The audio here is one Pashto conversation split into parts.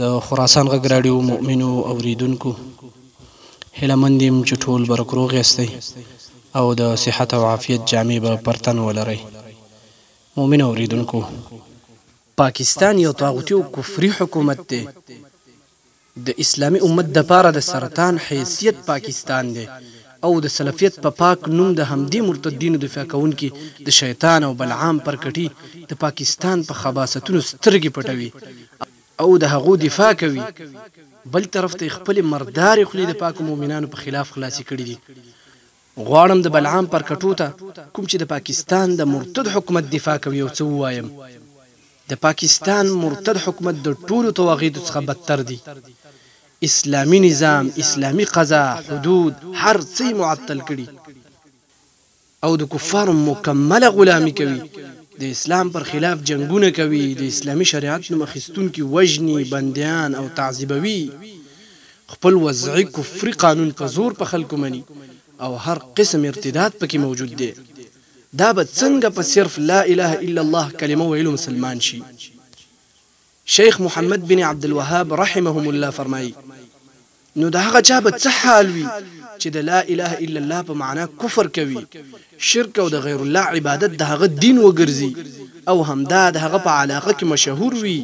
د خراسان غږ راډیو مؤمنو اوریدونکو! هیله مند یم چې ټول برک روغ یاستئ او د صحت او عافیت جامې به پر تن ولرئ. مؤمنو اوریدونکو! پاکستان یو طاغوتي او کفري حکومت دی. د اسلامي امت دپاره د سرطان حیثیت پاکستان دی او د سلفیت په پاک نوم د همدې مرتدینو دفاع کوونکي د شیطان او بلعام پر کټي د پاکستان په خباثتونو سترګې پټوي او د هغو دفاع کوي، بل طرف ته یې خپلې مردارې خولې د پاکو مؤمنانو په خلاف خلاصې کړې دي. غواړم د بلعام پر کټو ته، کوم چې د پاکستان د مرتد حکومت دفاع کوي یو څه ووایم. د پاکستان مرتد حکومت د ټولو طواغیتو څخه بدتر دي. اسلامي نظام، اسلامي قضا، حدود، هر څه یې معطل کړي او د کفارو مکمله غلامي کوي، د اسلام پر خلاف جنګونه کوي، د اسلامي شریعت نوم اخیستونکي وژني، بندیان او تعذیبوي، خپل وضعي کفري قانون په زور په خلکو مني او هر قسم ارتداد په کې موجود دی، دا به څنګه په صرف لا اله الا الله کلمه ویلو مسلمان شي؟ شیخ محمد بن عبدالوهاب رحمهم الله فرمايي، نو د هغه چا به څه حال وي چې د لا اله الا الله په معنا کفر کوي، شرک او د غیر الله عبادت د هغه دین وګرځي او همدا د هغه په علاقه کې مشهور وي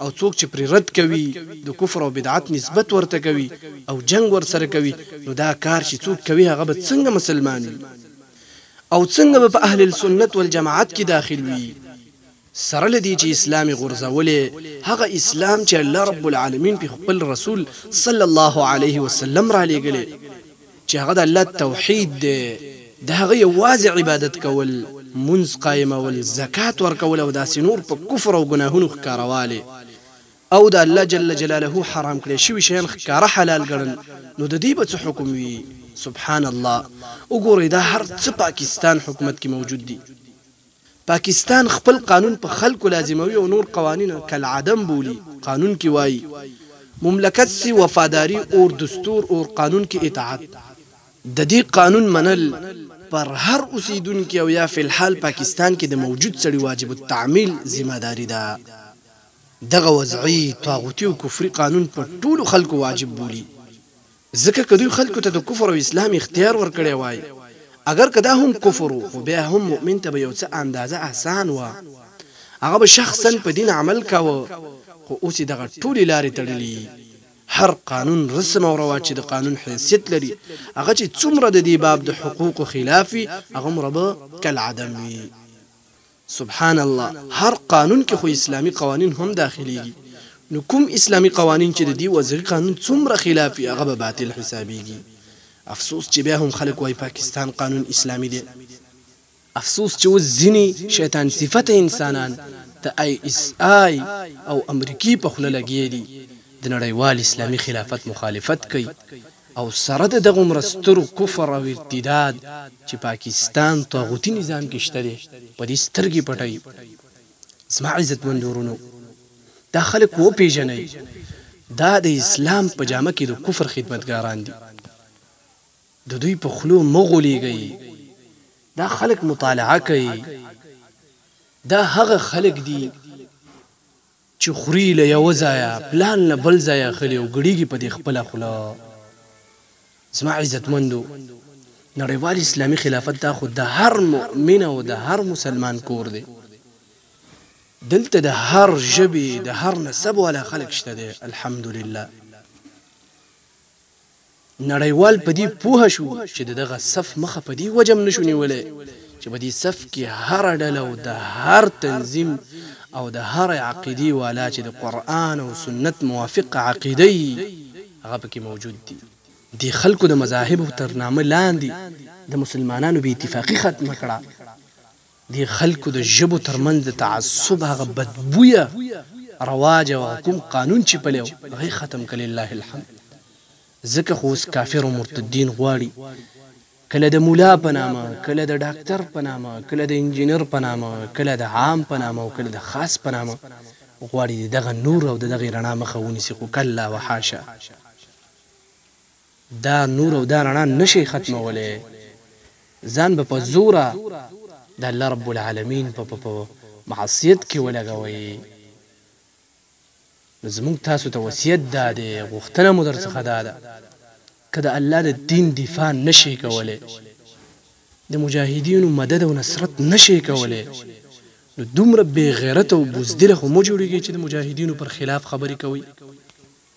او څوک چې پرې رد کوي، د کفر او بدعت نسبت ورته کوي او جنګ ورسره کوي، نو دا کار چې څوک کوي هغه به څنګه مسلمان وي او څنګه به په اهل السنت والجماعت کې داخل وي؟ سره له دې چې اسلام یې غورځولی، هغه اسلام چې الله رب العالمین پرې خپل رسول صلی الله علیه وسلم رالېږلی، چې هغه د الله توحید دی، د هغه یوازې عبادت کول، مونځ قایمول، زکات ورکول او داسې نور په کفر او ګناهونو ښکاروالی او د الله جل جلاله حرام کړی شوي شیان ښکاره حلال ګڼل، نو د دې به څه حکم وي؟ سبحان الله! وګورئ دا هر څه پاکستان حکومت کې موجود دي. پاکستان خپل قانون په خلکو لازموي او نور قوانین کالعدم بولي قانون کې وايي مملکت سي وفاداري اور دستور اور قانون کې اطاعت ددې قانون منل پر هر اوسیدونکي او یا فی الحال پاکستان کې د موجود سړي واجب التعمیل ذمه داري ده دغه وضعي طاغوتي او کفري قانون په ټولو خلکو واجب بولي. ځکه که دوی خلکو ته د کفر او اسلام اختیار ورکړی وای، اګر که دا هم کفر و، خو بیا هم مؤمن ته به یو څه اندازه احسان وه، هغه به شخصاً په دین عمل کاوه، خو اوس یې دغه ټولې لارې تړلي، هر قانون، رسم او رواج چې د قانون حیثیت لري، هغه چې څومره د دې باب د حقوقو خلاف وي، هغومره به کالعدم وي. سبحان الله هر قانون کې خو اسلامي قوانین هم داخلیږي نو کوم اسلامي قوانین چې د دې وضعي قانون څومره خلاف وي هغه به باطل حسابیږي افسوس چې بیا هم خلک وایي پاکستان قانون اسلامي دی. افسوس چې اوس ځینې شیطان صفته انسانان د آی اس آی او امریکې په خوله لګیا دي د نړیوال اسلامي خلافت مخالفت کوي او سره د دغومره ستر کفر او ارتداد چی پاکستان طاغوتی نظام کی شته دی په دی سترګی پټی زما عزتمند ورونو دا خلک وپیژنئ دا د اسلام په جامه کی د کفر خدمتګاران دی د دوی په خولو مه غولیږی دا خلک مطالعه کړئ دا هغه خلک دی چې خوري له یوه ځایه پلان له بل ځایه اخلي او ګړیږي په دې خپله خوله زما عزتمندو نړیوال اسلامي خلافت دا خو د هر مؤمن او د هر مسلمان کور دی دلته د هر ژبې د هر نسب والا خلک شته دی الحمدلله نړیوال په دې پوه شو چې د دغه صف مخه په دې وجه هم نه شو نیولی چې په دې صف کې هره ډله او د هر تنظیم او د هرې عقیدې والا چې د قرآن او سنت موافقه عقیده یي هغه په کې موجود دي. دې خلکو د مذاهبو تر نامه لاندې د مسلمانانو بې اتفاقي ختمه کړه. د خلکو د ژبو تر منځ د تعصب هغه بد بویه رواج او هغه کوم قانون چی پلی وو هغه یې ختم کړ لله الحمد ځکه خو اوس کافر او مرتدین غواړي کله د ملا په نامه کله د ډاکتر په نامه کله د انجینر په نامه کله د عام په نامه او کله د خاص په نامه غواړي د دغه نور او د دغه رڼا مخه ونیسي خو کلا وحاشا. دا نور او دا رڼا نه شئ ختمولی، ځان به په زوره د الله رب العالمین په په معصیت کې ولګوئ، نو زموږ تاسو ته وصیت دا دی، غوښتنه مو درڅخه دا ده، که د الله د دین دفاع نه شئ کولی، د مجاهدینو مدد او نصرت نه شئ کولی، نو دومره بې غیرته او بزدله خو مه جوړېږئ چې د مجاهدینو پر خلاف خبرې کوئ.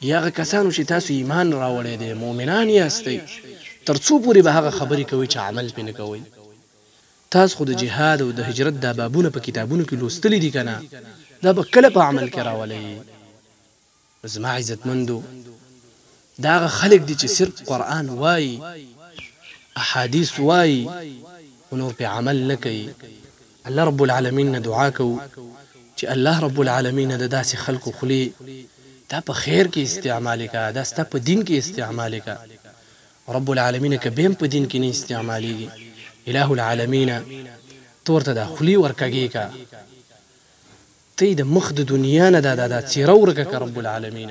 ای هغه کسانو چې تاسو ایمان راوړی دی، مؤمنان یاستئ، تر څو پورې به هغه خبرې کوئ چې عمل پرې نه کوئ؟ تاسو خو د جهاد او د هجرت دا بابونه په کتابونو کې لوستلي دي که نه؟ دا به کله په عمل کې راولئ؟ نو زما عزتمندو! دا هغه خلک دي چې صرف قرآن وايي، احادیث وايي، خو نور پرې عمل نه کوي. الله رب العالمين نه دعا کوو چي الله رب العالمين د داسي خلکو خولې تا په خير کي استعمالي که دا ستا په دين کي استعمالي که رب العالمين که بيم په دين کي نه استعماليږي اله العالمين ته ورته دا خولې ور کږې که ته يې د مخ د دنيا نه دا دا دا څيره ورکه که رب العالمين.